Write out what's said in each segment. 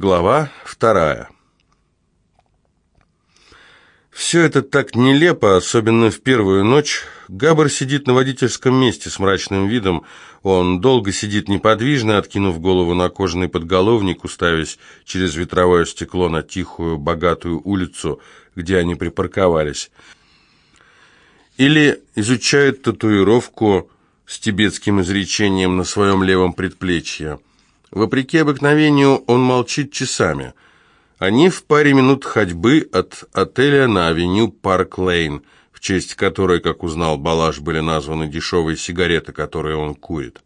Глава вторая. Все это так нелепо, особенно в первую ночь. Габр сидит на водительском месте с мрачным видом. Он долго сидит неподвижно, откинув голову на кожаный подголовник, уставясь через ветровое стекло на тихую, богатую улицу, где они припарковались. Или изучает татуировку с тибетским изречением на своем левом предплечье. Вопреки обыкновению, он молчит часами. Они в паре минут ходьбы от отеля на авеню Парк Лейн, в честь которой, как узнал Балаш, были названы дешевые сигареты, которые он курит.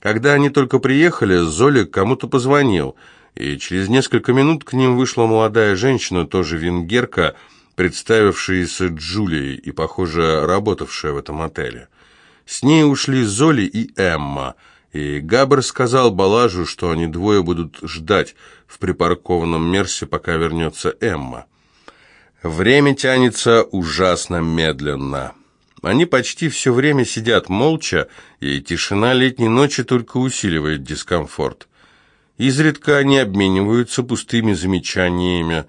Когда они только приехали, Золи кому-то позвонил, и через несколько минут к ним вышла молодая женщина, тоже венгерка, представившаяся Джулией и, похоже, работавшая в этом отеле. С ней ушли Золи и Эмма – и Габр сказал Балажу, что они двое будут ждать в припаркованном Мерсе, пока вернется Эмма. Время тянется ужасно медленно. Они почти все время сидят молча, и тишина летней ночи только усиливает дискомфорт. Изредка они обмениваются пустыми замечаниями.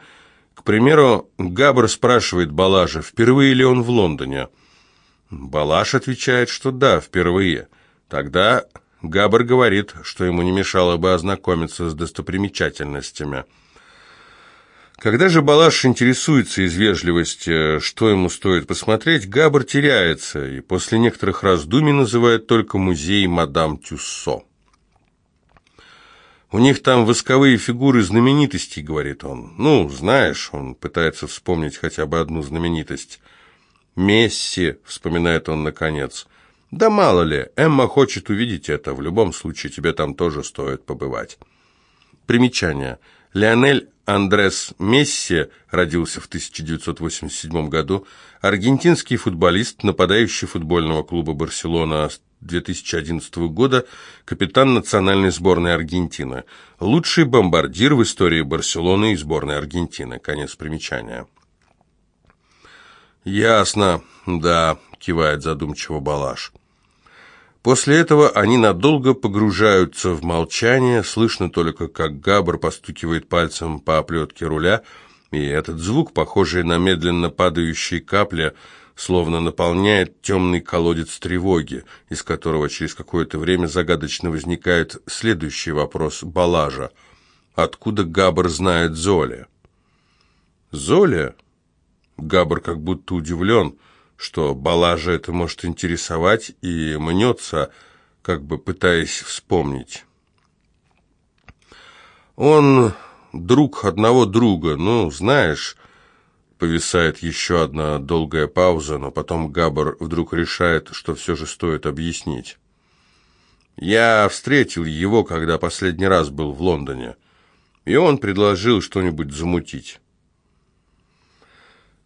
К примеру, Габр спрашивает Балажа, впервые ли он в Лондоне. Балаш отвечает, что да, впервые. Тогда Габр говорит, что ему не мешало бы ознакомиться с достопримечательностями. Когда же Балаш интересуется из вежливости, что ему стоит посмотреть, Габр теряется и после некоторых раздумий называет только музей мадам Тюссо. «У них там восковые фигуры знаменитостей», — говорит он. «Ну, знаешь», — он пытается вспомнить хотя бы одну знаменитость. «Месси», — вспоминает он наконец, — да мало ли, Эмма хочет увидеть это. В любом случае, тебе там тоже стоит побывать. Примечание. Леонель Андрес Месси родился в 1987 году, аргентинский футболист, нападающий футбольного клуба «Барселона» с 2011 года, капитан национальной сборной Аргентины, лучший бомбардир в истории Барселоны и сборной Аргентины. Конец примечания. «Ясно, да», — кивает задумчиво Балаш. После этого они надолго погружаются в молчание, слышно только, как Габр постукивает пальцем по оплетке руля, и этот звук, похожий на медленно падающие капли, словно наполняет темный колодец тревоги, из которого через какое-то время загадочно возникает следующий вопрос Балажа. Откуда Габр знает Золя? Золя? Габр как будто удивлен – что Балажа это может интересовать, и мнется, как бы пытаясь вспомнить. Он друг одного друга, ну, знаешь, повисает еще одна долгая пауза, но потом Габар вдруг решает, что все же стоит объяснить. Я встретил его, когда последний раз был в Лондоне, и он предложил что-нибудь замутить.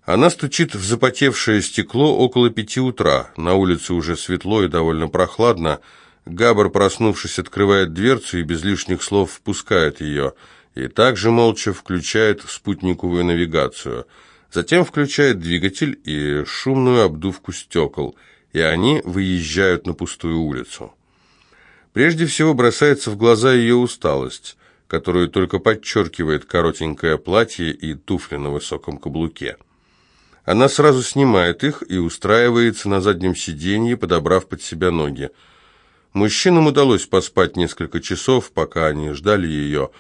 Она стучит в запотевшее стекло около пяти утра. На улице уже светло и довольно прохладно. Габар, проснувшись, открывает дверцу и без лишних слов впускает ее. И также молча включает спутниковую навигацию. Затем включает двигатель и шумную обдувку стекол. И они выезжают на пустую улицу. Прежде всего бросается в глаза ее усталость, которую только подчеркивает коротенькое платье и туфли на высоком каблуке. Она сразу снимает их и устраивается на заднем сиденье, подобрав под себя ноги. Мужчинам удалось поспать несколько часов, пока они ждали ее.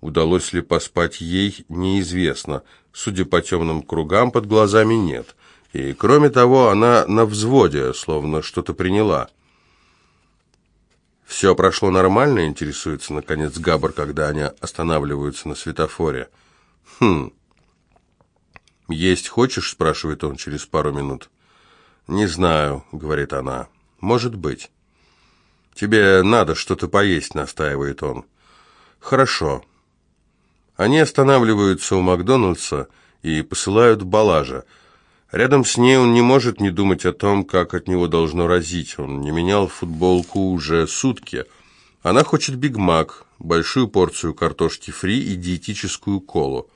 Удалось ли поспать ей, неизвестно. Судя по темным кругам, под глазами нет. И, кроме того, она на взводе, словно что-то приняла. «Все прошло нормально?» — интересуется, наконец, Габр, когда они останавливаются на светофоре. «Хм...» «Есть хочешь?» – спрашивает он через пару минут. «Не знаю», – говорит она. «Может быть». «Тебе надо что-то поесть», – настаивает он. «Хорошо». Они останавливаются у Макдональдса и посылают Балажа. Рядом с ней он не может не думать о том, как от него должно разить. Он не менял футболку уже сутки. Она хочет Биг Мак, большую порцию картошки фри и диетическую колу.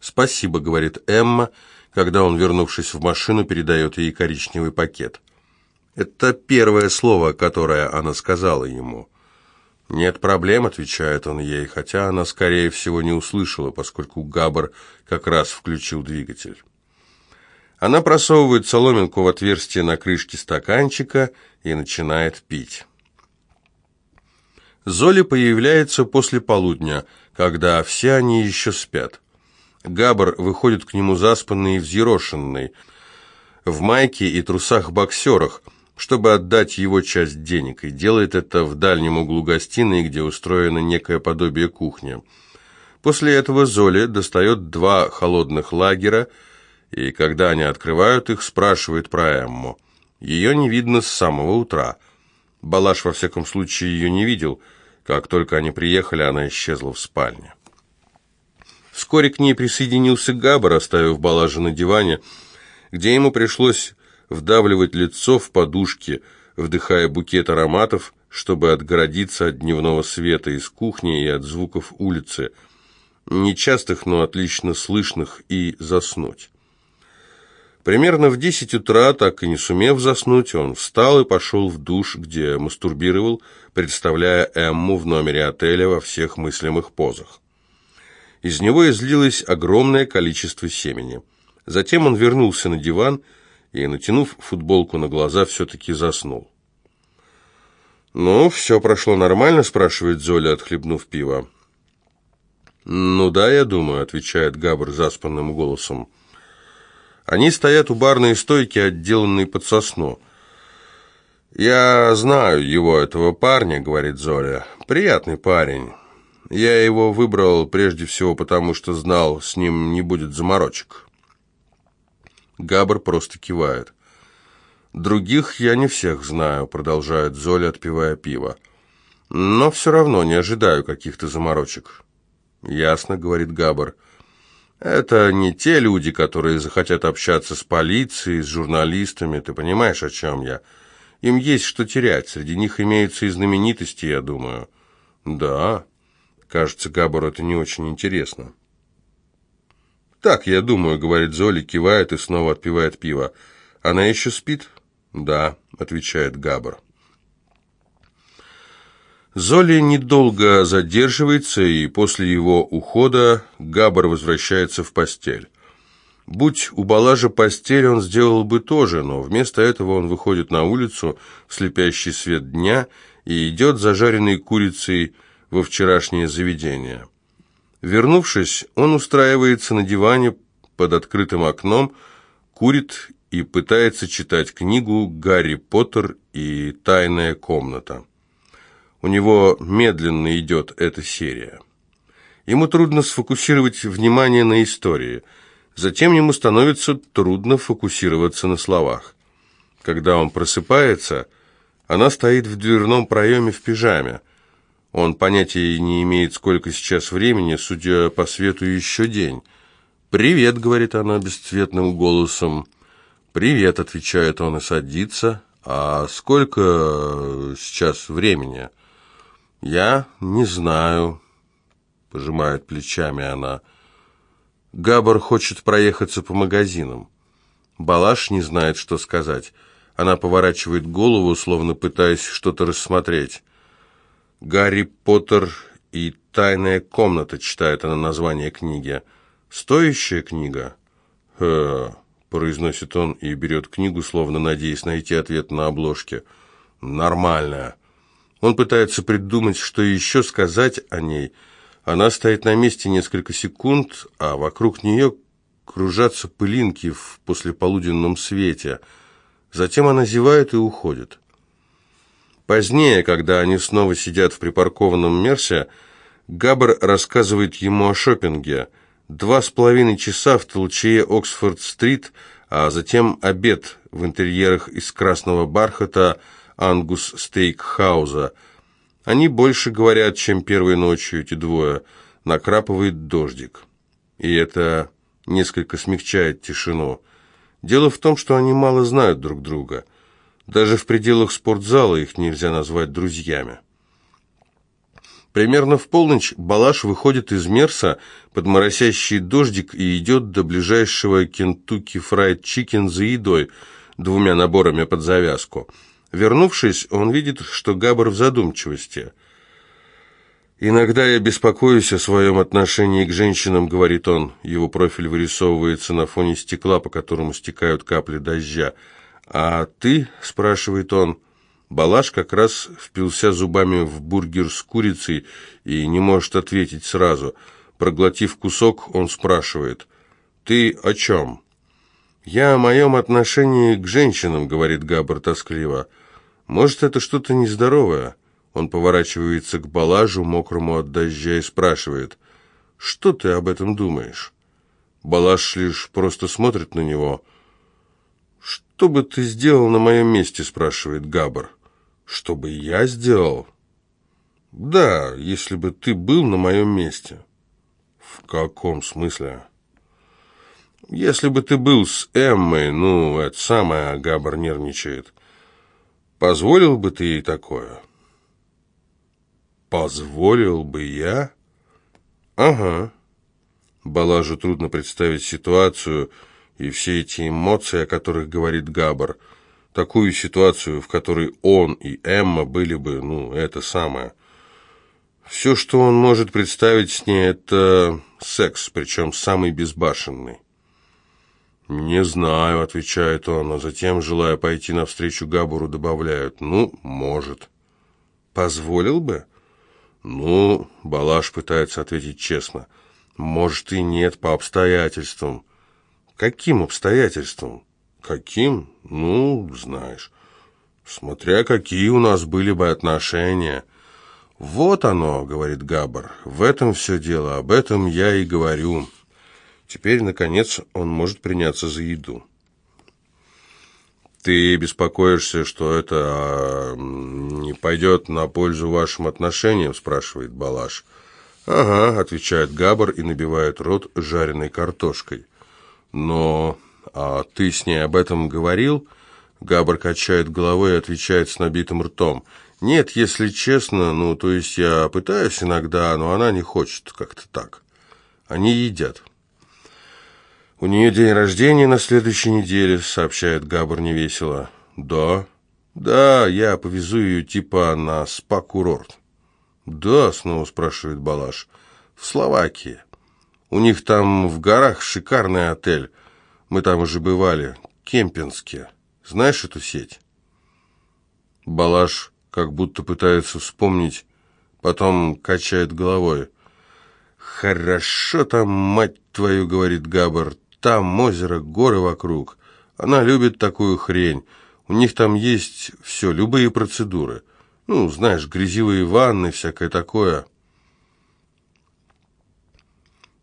«Спасибо», — говорит Эмма, когда он, вернувшись в машину, передает ей коричневый пакет. Это первое слово, которое она сказала ему. «Нет проблем», — отвечает он ей, хотя она, скорее всего, не услышала, поскольку Габар как раз включил двигатель. Она просовывает соломинку в отверстие на крышке стаканчика и начинает пить. Золи появляется после полудня, когда все они еще спят. Габар выходит к нему заспанный и взъерошенный, в майке и трусах-боксерах, чтобы отдать его часть денег, и делает это в дальнем углу гостиной, где устроено некое подобие кухни. После этого Золи достает два холодных лагера, и когда они открывают их, спрашивает про Эмму. Ее не видно с самого утра. Балаш, во всяком случае, ее не видел. Как только они приехали, она исчезла в спальне. Вскоре к ней присоединился Габар, оставив Балажа на диване, где ему пришлось вдавливать лицо в подушки, вдыхая букет ароматов, чтобы отгородиться от дневного света из кухни и от звуков улицы, нечастых, но отлично слышных, и заснуть. Примерно в десять утра, так и не сумев заснуть, он встал и пошел в душ, где мастурбировал, представляя Эмму в номере отеля во всех мыслимых позах. Из него излилось огромное количество семени. Затем он вернулся на диван и, натянув футболку на глаза, все-таки заснул. «Ну, все прошло нормально?» – спрашивает Золя, отхлебнув пиво. «Ну да, я думаю», – отвечает Габр заспанным голосом. Они стоят у барной стойки, отделанной под сосну. «Я знаю его, этого парня», — говорит Золя. «Приятный парень. Я его выбрал прежде всего потому, что знал, с ним не будет заморочек». Габр просто кивает. «Других я не всех знаю», — продолжает Золя, отпивая пиво. «Но все равно не ожидаю каких-то заморочек». «Ясно», — говорит Габр. Это не те люди, которые захотят общаться с полицией, с журналистами, ты понимаешь, о чем я? Им есть что терять, среди них имеются и знаменитости, я думаю. Да, кажется, Габор это не очень интересно. Так, я думаю, говорит Золи, кивает и снова отпивает пиво. Она еще спит? Да, отвечает Габор. Золи недолго задерживается, и после его ухода Габар возвращается в постель. Будь у Балажа постель, он сделал бы то же, но вместо этого он выходит на улицу в слепящий свет дня и идет зажаренной курицей во вчерашнее заведение. Вернувшись, он устраивается на диване под открытым окном, курит и пытается читать книгу «Гарри Поттер и тайная комната». У него медленно идет эта серия. Ему трудно сфокусировать внимание на истории. Затем ему становится трудно фокусироваться на словах. Когда он просыпается, она стоит в дверном проеме в пижаме. Он понятия не имеет, сколько сейчас времени, судя по свету, еще день. «Привет», — говорит она бесцветным голосом. «Привет», — отвечает он и садится. «А сколько сейчас времени?» «Я не знаю», — пожимает плечами она. Габар хочет проехаться по магазинам. Балаш не знает, что сказать. Она поворачивает голову, словно пытаясь что-то рассмотреть. «Гарри Поттер и тайная комната», — читает она название книги. «Стоящая книга?» «Хэ», — произносит он и берет книгу, словно надеясь найти ответ на обложке. «Нормальная». Он пытается придумать, что еще сказать о ней. Она стоит на месте несколько секунд, а вокруг нее кружатся пылинки в послеполуденном свете. Затем она зевает и уходит. Позднее, когда они снова сидят в припаркованном Мерсе, Габр рассказывает ему о шопинге. Два с половиной часа в толчее Оксфорд-стрит, а затем обед в интерьерах из красного бархата – Ангус Стейкхауза. Они больше говорят, чем первой ночью эти двое. Накрапывает дождик. И это несколько смягчает тишину. Дело в том, что они мало знают друг друга. Даже в пределах спортзала их нельзя назвать друзьями. Примерно в полночь Балаш выходит из Мерса под моросящий дождик и идет до ближайшего Кентукки Фрайд Чикен за едой, двумя наборами под завязку – Вернувшись, он видит, что Габр в задумчивости. «Иногда я беспокоюсь о своем отношении к женщинам», — говорит он. Его профиль вырисовывается на фоне стекла, по которому стекают капли дождя. «А ты?» — спрашивает он. Балаш как раз впился зубами в бургер с курицей и не может ответить сразу. Проглотив кусок, он спрашивает. «Ты о чем?» «Я о моем отношении к женщинам», — говорит Габр тоскливо. «Может, это что-то нездоровое?» Он поворачивается к Балажу, мокрому от дождя, и спрашивает, «Что ты об этом думаешь?» Балаш лишь просто смотрит на него. «Что бы ты сделал на моем месте?» – спрашивает Габар. «Что бы я сделал?» «Да, если бы ты был на моем месте». «В каком смысле?» «Если бы ты был с Эммой, ну, это самое, Габар нервничает. Позволил бы ты ей такое?» «Позволил бы я?» «Ага». Балажу трудно представить ситуацию и все эти эмоции, о которых говорит Габар. Такую ситуацию, в которой он и Эмма были бы, ну, это самое. Все, что он может представить с ней, это секс, причем самый безбашенный. «Не знаю», — отвечает он, а затем, желая пойти навстречу Габару, добавляют «ну, может». «Позволил бы?» «Ну, Балаш пытается ответить честно. Может и нет, по обстоятельствам». «Каким обстоятельствам?» «Каким? Ну, знаешь. Смотря какие у нас были бы отношения». «Вот оно», — говорит Габар, — «в этом все дело, об этом я и говорю». Теперь, наконец, он может приняться за еду. «Ты беспокоишься, что это а, не пойдет на пользу вашим отношениям?» – спрашивает Балаш. «Ага», – отвечает Габар и набивает рот жареной картошкой. «Но а ты с ней об этом говорил?» Габар качает головой и отвечает с набитым ртом. «Нет, если честно, ну, то есть я пытаюсь иногда, но она не хочет как-то так. Они едят». «У нее день рождения на следующей неделе», — сообщает Габр невесело. «Да». «Да, я повезу ее типа на спа-курорт». «Да», — снова спрашивает Балаш. «В Словакии. У них там в горах шикарный отель. Мы там уже бывали. Кемпинске. Знаешь эту сеть?» Балаш как будто пытается вспомнить, потом качает головой. «Хорошо там, мать твою», — говорит Габар, там озеро, горы вокруг. Она любит такую хрень. У них там есть все, любые процедуры. Ну, знаешь, грязевые ванны, всякое такое.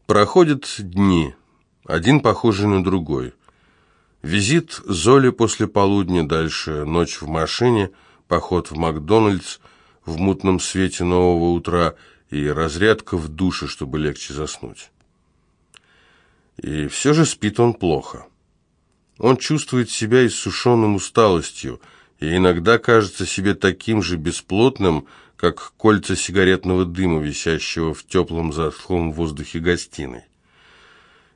Проходят дни, один похожий на другой. Визит Золи после полудня, дальше ночь в машине, поход в Макдональдс в мутном свете нового утра и разрядка в душе, чтобы легче заснуть. И все же спит он плохо. Он чувствует себя иссушенным усталостью, и иногда кажется себе таким же бесплотным, как кольца сигаретного дыма, висящего в теплом затхлом воздухе гостиной.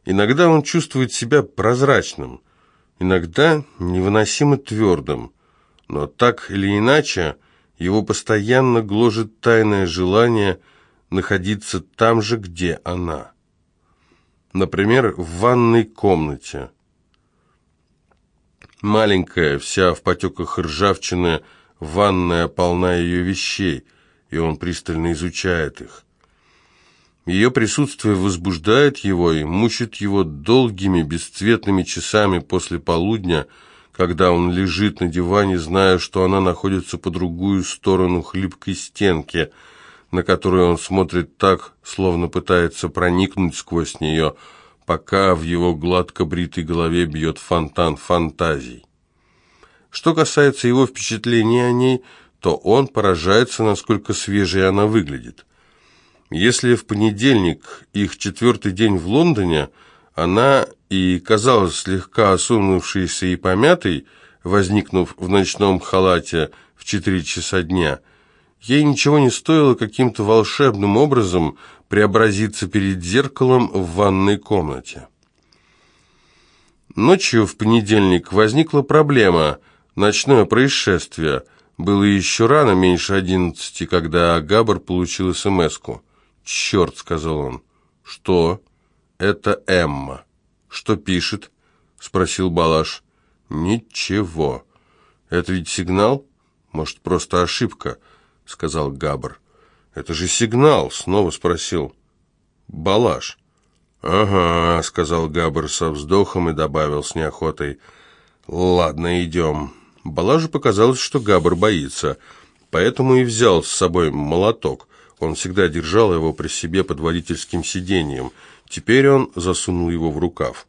Иногда он чувствует себя прозрачным, иногда невыносимо твердым, но так или иначе его постоянно гложет тайное желание находиться там же, где она. Например, в ванной комнате. Маленькая, вся в потеках ржавчины, ванная полна ее вещей, и он пристально изучает их. Ее присутствие возбуждает его и мучит его долгими бесцветными часами после полудня, когда он лежит на диване, зная, что она находится по другую сторону хлипкой стенки – на которую он смотрит так, словно пытается проникнуть сквозь нее, пока в его гладко бритой голове бьет фонтан фантазий. Что касается его впечатлений о ней, то он поражается, насколько свежей она выглядит. Если в понедельник, их четвертый день в Лондоне, она и казалась слегка осунувшейся и помятой, возникнув в ночном халате в четыре часа дня, Ей ничего не стоило каким-то волшебным образом преобразиться перед зеркалом в ванной комнате. Ночью в понедельник возникла проблема, ночное происшествие. Было еще рано, меньше одиннадцати, когда Габар получил СМС-ку. «Черт», — сказал он. «Что?» «Это Эмма». «Что пишет?» — спросил Балаш. «Ничего. Это ведь сигнал? Может, просто ошибка?» — сказал Габр. «Это же сигнал!» — снова спросил. «Балаш». «Ага», — сказал Габр со вздохом и добавил с неохотой. «Ладно, идем». Балажу показалось, что Габр боится, поэтому и взял с собой молоток. Он всегда держал его при себе под водительским сиденьем. Теперь он засунул его в рукав.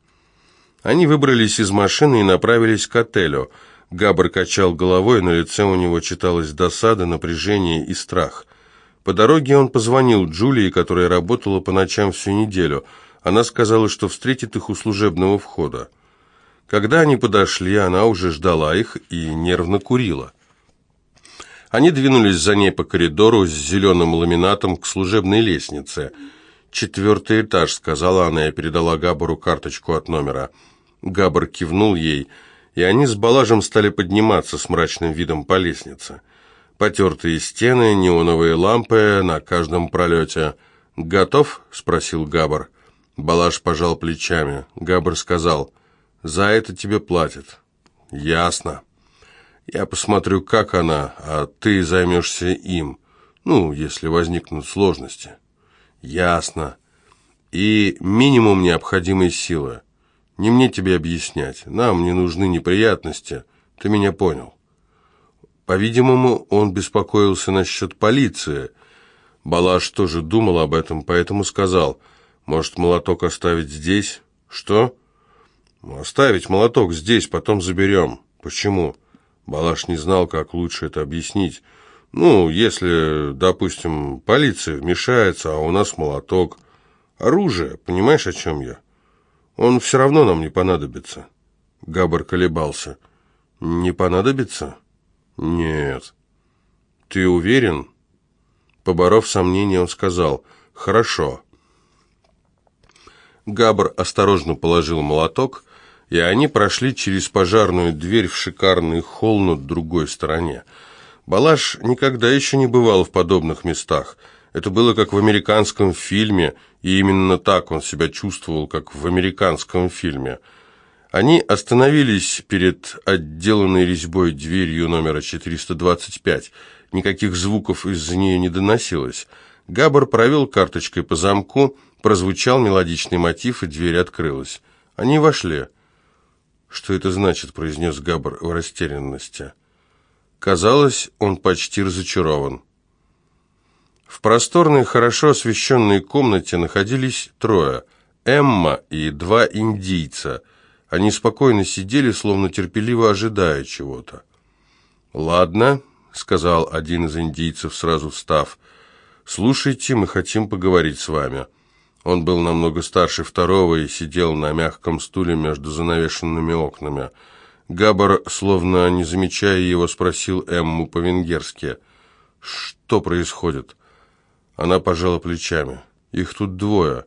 Они выбрались из машины и направились к отелю. Габр качал головой, на лице у него читалась досада, напряжение и страх. По дороге он позвонил Джулии, которая работала по ночам всю неделю. Она сказала, что встретит их у служебного входа. Когда они подошли, она уже ждала их и нервно курила. Они двинулись за ней по коридору с зеленым ламинатом к служебной лестнице. «Четвертый этаж», — сказала она и передала Габару карточку от номера. Габар кивнул ей, и они с Балажем стали подниматься с мрачным видом по лестнице. Потертые стены, неоновые лампы на каждом пролете. «Готов?» — спросил Габар. Балаш пожал плечами. Габар сказал, «За это тебе платят». «Ясно. Я посмотрю, как она, а ты займешься им. Ну, если возникнут сложности». «Ясно. И минимум необходимой силы. Не мне тебе объяснять. Нам не нужны неприятности. Ты меня понял». По-видимому, он беспокоился насчет полиции. Балаш тоже думал об этом, поэтому сказал, «Может, молоток оставить здесь?» «Что?» «Оставить молоток здесь, потом заберем». «Почему?» Балаш не знал, как лучше это объяснить. «Ну, если, допустим, полиция вмешается, а у нас молоток. Оружие, понимаешь, о чем я?» Он все равно нам не понадобится. Габар колебался. Не понадобится? Нет. Ты уверен? Поборов сомнения, он сказал, хорошо. Габр осторожно положил молоток, и они прошли через пожарную дверь в шикарный холл на другой стороне. Балаш никогда еще не бывал в подобных местах. Это было как в американском фильме, и именно так он себя чувствовал, как в американском фильме. Они остановились перед отделанной резьбой дверью номера 425. Никаких звуков из-за нее не доносилось. Габар провел карточкой по замку, прозвучал мелодичный мотив, и дверь открылась. Они вошли. «Что это значит?» – произнес Габар в растерянности. Казалось, он почти разочарован. В просторной, хорошо освещенной комнате находились трое – Эмма и два индийца. Они спокойно сидели, словно терпеливо ожидая чего-то. «Ладно», – сказал один из индийцев, сразу встав, – «слушайте, мы хотим поговорить с вами». Он был намного старше второго и сидел на мягком стуле между занавешенными окнами. Габар, словно не замечая его, спросил Эмму по-венгерски. «Что происходит?» Она пожала плечами. «Их тут двое».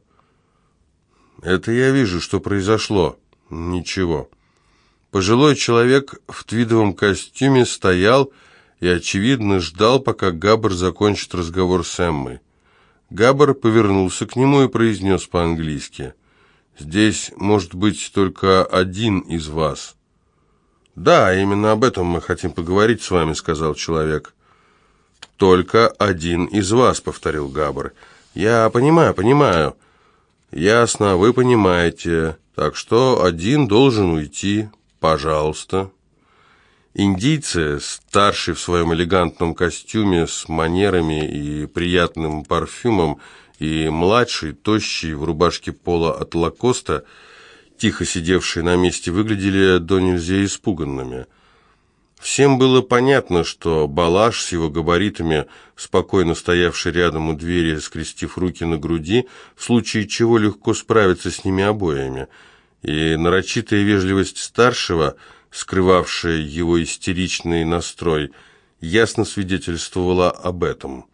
«Это я вижу, что произошло». «Ничего». Пожилой человек в твидовом костюме стоял и, очевидно, ждал, пока Габр закончит разговор с Эммой. Габр повернулся к нему и произнес по-английски. «Здесь может быть только один из вас». «Да, именно об этом мы хотим поговорить с вами», — сказал человек. «Только один из вас», — повторил Габр. «Я понимаю, понимаю». «Ясно, вы понимаете. Так что один должен уйти. Пожалуйста». Индийцы, старший в своем элегантном костюме с манерами и приятным парфюмом, и младший, тощий, в рубашке пола от Лакоста, тихо сидевшие на месте, выглядели до нельзя испуганными – Всем было понятно, что Балаш с его габаритами, спокойно стоявший рядом у двери, скрестив руки на груди, в случае чего легко справиться с ними обоими, и нарочитая вежливость старшего, скрывавшая его истеричный настрой, ясно свидетельствовала об этом.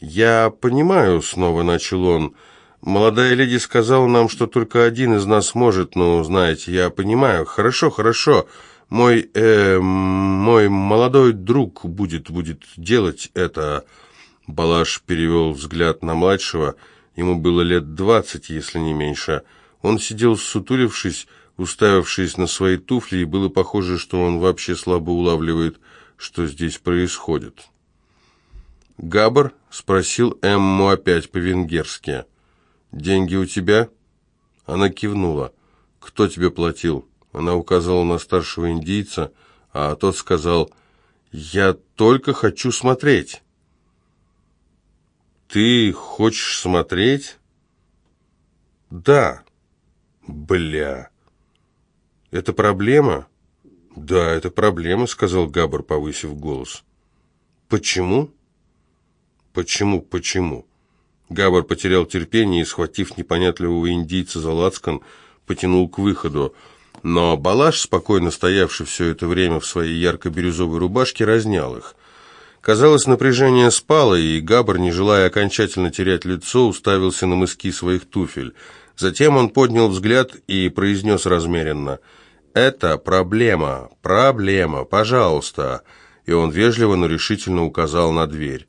«Я понимаю», — снова начал он, — «молодая леди сказала нам, что только один из нас может, но, знаете, я понимаю, хорошо, хорошо», — Мой, э, мой молодой друг будет, будет делать это. Балаш перевел взгляд на младшего. Ему было лет двадцать, если не меньше. Он сидел сутулившись, уставившись на свои туфли, было похоже, что он вообще слабо улавливает, что здесь происходит. «Габр?» — спросил Эмму опять по-венгерски. «Деньги у тебя?» Она кивнула. «Кто тебе платил?» Она указала на старшего индийца, а тот сказал, «Я только хочу смотреть». «Ты хочешь смотреть?» «Да». «Бля». «Это проблема?» «Да, это проблема», — сказал Габр, повысив голос. «Почему?» «Почему, почему?» Габр потерял терпение и, схватив непонятливого индийца за лацкан, потянул к выходу. Но Балаш, спокойно стоявший все это время в своей ярко-бирюзовой рубашке, разнял их. Казалось, напряжение спало, и Габр, не желая окончательно терять лицо, уставился на мыски своих туфель. Затем он поднял взгляд и произнес размеренно «Это проблема, проблема, пожалуйста». И он вежливо, но решительно указал на дверь.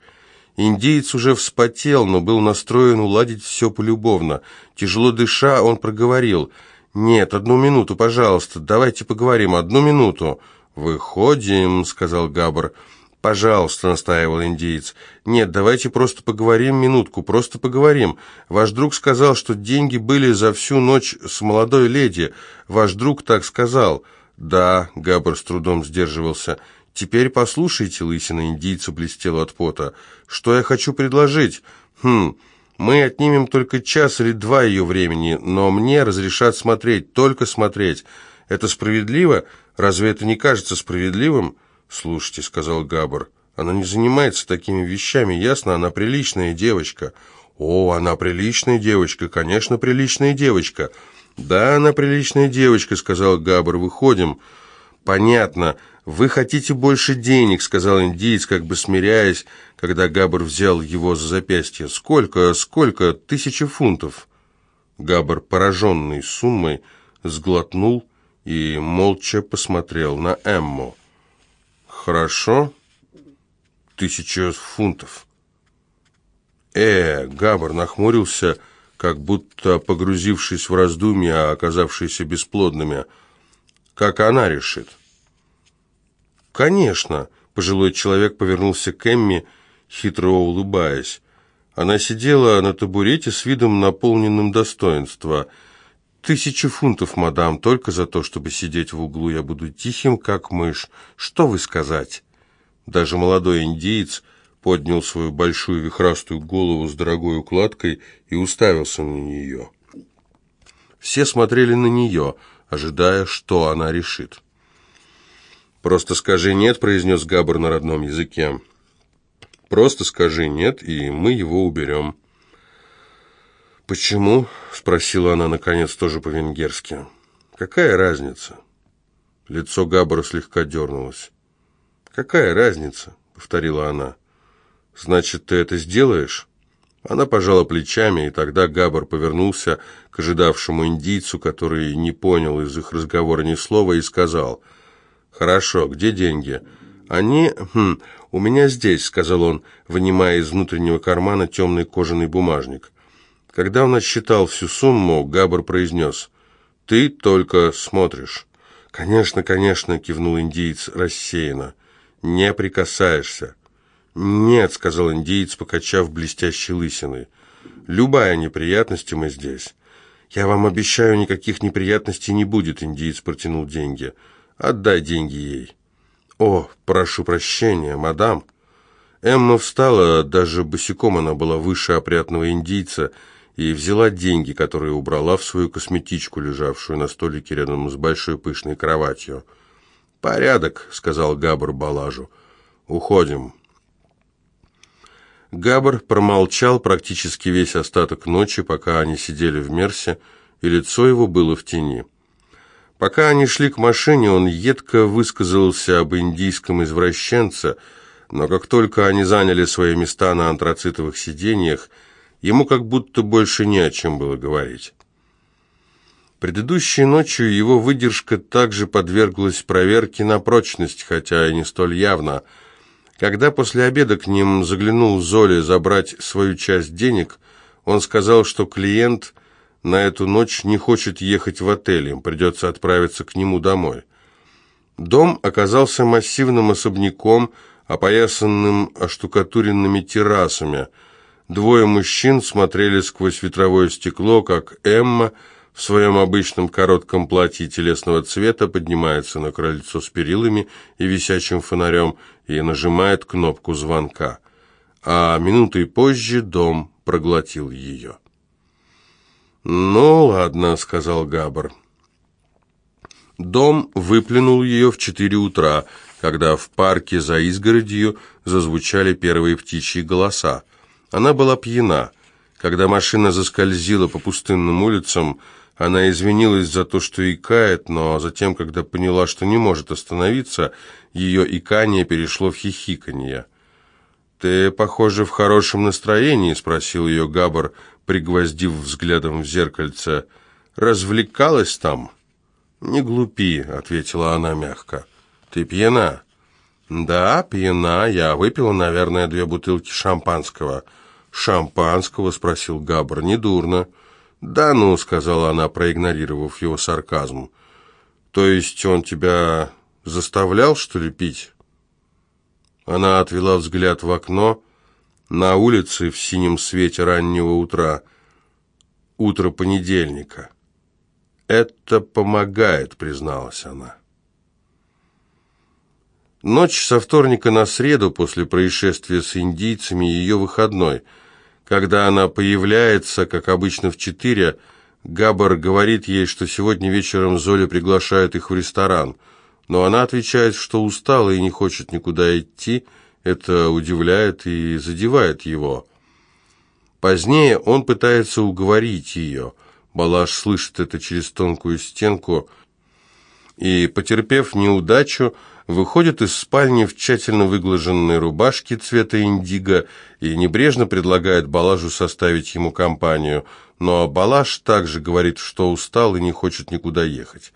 Индеец уже вспотел, но был настроен уладить все полюбовно. Тяжело дыша, он проговорил «Нет, одну минуту, пожалуйста, давайте поговорим, одну минуту». «Выходим», — сказал Габр. «Пожалуйста», — настаивал индеец. «Нет, давайте просто поговорим минутку, просто поговорим. Ваш друг сказал, что деньги были за всю ночь с молодой леди. Ваш друг так сказал». «Да», — Габр с трудом сдерживался, — «Теперь послушайте», — лысина индийца блестела от пота, — «что я хочу предложить? Хм, мы отнимем только час или два ее времени, но мне разрешат смотреть, только смотреть. Это справедливо? Разве это не кажется справедливым?» «Слушайте», — сказал Габр, — «она не занимается такими вещами, ясно? Она приличная девочка». «О, она приличная девочка, конечно, приличная девочка». «Да, она приличная девочка», — сказал Габр, — «выходим». «Понятно. Вы хотите больше денег», — сказал индиец, как бы смиряясь, когда Габр взял его за запястье. «Сколько, сколько? Тысячи фунтов». Габр, пораженный суммой, сглотнул и молча посмотрел на Эмму. «Хорошо. Тысяча фунтов». «Э!» — Габр нахмурился, как будто погрузившись в раздумья, оказавшиеся бесплодными. «Как она решит?» «Конечно!» – пожилой человек повернулся к Эмми, хитро улыбаясь. Она сидела на табурете с видом наполненным достоинства. «Тысячи фунтов, мадам, только за то, чтобы сидеть в углу. Я буду тихим, как мышь. Что вы сказать?» Даже молодой индиец поднял свою большую вихрастую голову с дорогой укладкой и уставился на нее. Все смотрели на нее, ожидая, что она решит. «Просто скажи «нет», — произнес Габр на родном языке. «Просто скажи «нет», и мы его уберем». «Почему?» — спросила она, наконец, тоже по-венгерски. «Какая разница?» Лицо Габбара слегка дернулось. «Какая разница?» — повторила она. «Значит, ты это сделаешь?» Она пожала плечами, и тогда Габар повернулся к ожидавшему индийцу, который не понял из их разговора ни слова, и сказал — «Хорошо, где деньги?» «Они... Хм, у меня здесь», — сказал он, вынимая из внутреннего кармана темный кожаный бумажник. Когда он отсчитал всю сумму, Габр произнес, «Ты только смотришь». «Конечно, конечно», — кивнул индиец рассеянно. «Не прикасаешься». «Нет», — сказал индиец, покачав блестящей лысиной. «Любая неприятность, мы здесь». «Я вам обещаю, никаких неприятностей не будет», — индиец протянул деньги. Отдай деньги ей». «О, прошу прощения, мадам». Эмма встала, даже босиком она была выше опрятного индийца, и взяла деньги, которые убрала в свою косметичку, лежавшую на столике рядом с большой пышной кроватью. «Порядок», — сказал Габр Балажу. «Уходим». Габр промолчал практически весь остаток ночи, пока они сидели в Мерсе, и лицо его было в тени. Пока они шли к машине, он едко высказался об индийском извращенце, но как только они заняли свои места на антрацитовых сиденьях, ему как будто больше не о чем было говорить. Предыдущей ночью его выдержка также подверглась проверке на прочность, хотя и не столь явно. Когда после обеда к ним заглянул Золи забрать свою часть денег, он сказал, что клиент на эту ночь не хочет ехать в отель, им придется отправиться к нему домой. Дом оказался массивным особняком, опоясанным оштукатуренными террасами. Двое мужчин смотрели сквозь ветровое стекло, как Эмма в своем обычном коротком платье телесного цвета поднимается на крыльцо с перилами и висячим фонарем и нажимает кнопку звонка. А минутой позже дом проглотил ее. «Ну, ладно», — сказал Габр. Дом выплюнул ее в четыре утра, когда в парке за изгородью зазвучали первые птичьи голоса. Она была пьяна. Когда машина заскользила по пустынным улицам, она извинилась за то, что икает, но затем, когда поняла, что не может остановиться, ее икание перешло в хихиканье. «Ты, похоже, в хорошем настроении?» — спросил ее Габар, пригвоздив взглядом в зеркальце. «Развлекалась там?» «Не глупи», — ответила она мягко. «Ты пьяна?» «Да, пьяна. Я выпила, наверное, две бутылки шампанского». «Шампанского?» — спросил Габр. «Недурно». «Да ну», — сказала она, проигнорировав его сарказм. «То есть он тебя заставлял, что ли, пить?» Она отвела взгляд в окно. На улице в синем свете раннего утра. Утро понедельника. «Это помогает», — призналась она. Ночь со вторника на среду после происшествия с индийцами ее выходной. Когда она появляется, как обычно в четыре, Габар говорит ей, что сегодня вечером Золя приглашает их в ресторан. Но она отвечает, что устала и не хочет никуда идти. Это удивляет и задевает его. Позднее он пытается уговорить ее – Балаш слышит это через тонкую стенку и, потерпев неудачу, выходит из спальни в тщательно выглаженной рубашке цвета индиго и небрежно предлагает Балажу составить ему компанию, но Балаш также говорит, что устал и не хочет никуда ехать.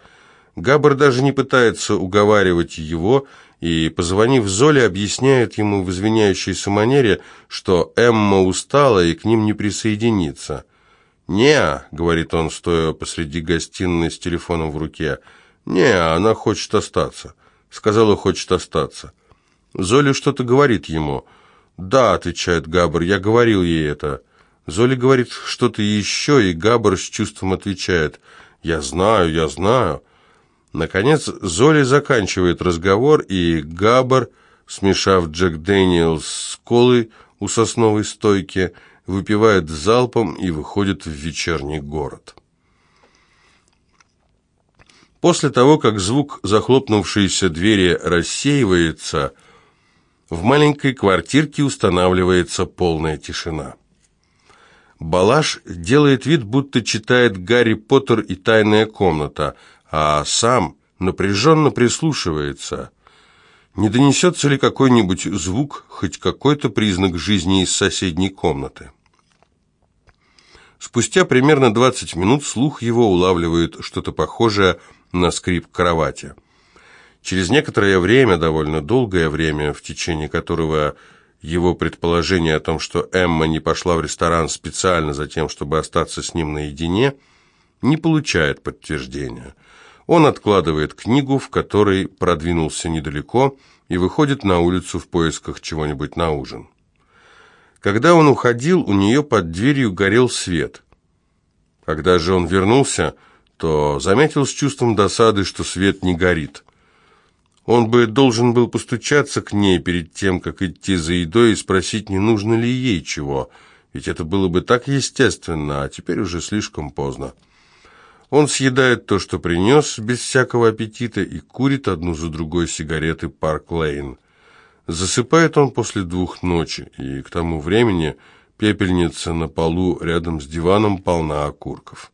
Габар даже не пытается уговаривать его, и, позвонив Золе, объясняет ему в извиняющейся манере, что Эмма устала и к ним не присоединится. «Не», — говорит он, стоя посреди гостиной с телефоном в руке, «не, она хочет остаться». Сказала, хочет остаться. Золи что-то говорит ему. «Да», — отвечает Габр, — «я говорил ей это». Золи говорит что-то еще, и Габр с чувством отвечает, «Я знаю, я знаю». Наконец Золи заканчивает разговор, и Габр, смешав Джек Дэниелс с колой у сосновой стойки, — выпивает залпом и выходит в вечерний город. После того, как звук захлопнувшейся двери рассеивается, в маленькой квартирке устанавливается полная тишина. Балаш делает вид, будто читает «Гарри Поттер и тайная комната», а сам напряженно прислушивается. Не донесется ли какой-нибудь звук, хоть какой-то признак жизни из соседней комнаты? Спустя примерно 20 минут слух его улавливает что-то похожее на скрип кровати. Через некоторое время, довольно долгое время, в течение которого его предположение о том, что Эмма не пошла в ресторан специально за тем, чтобы остаться с ним наедине, не получает подтверждения. Он откладывает книгу, в которой продвинулся недалеко, и выходит на улицу в поисках чего-нибудь на ужин. Когда он уходил, у нее под дверью горел свет. Когда же он вернулся, то заметил с чувством досады, что свет не горит. Он бы должен был постучаться к ней перед тем, как идти за едой и спросить, не нужно ли ей чего, ведь это было бы так естественно, а теперь уже слишком поздно. Он съедает то, что принес, без всякого аппетита, и курит одну за другой сигареты Парк Лейн. Засыпает он после двух ночи, и к тому времени пепельница на полу рядом с диваном полна окурков.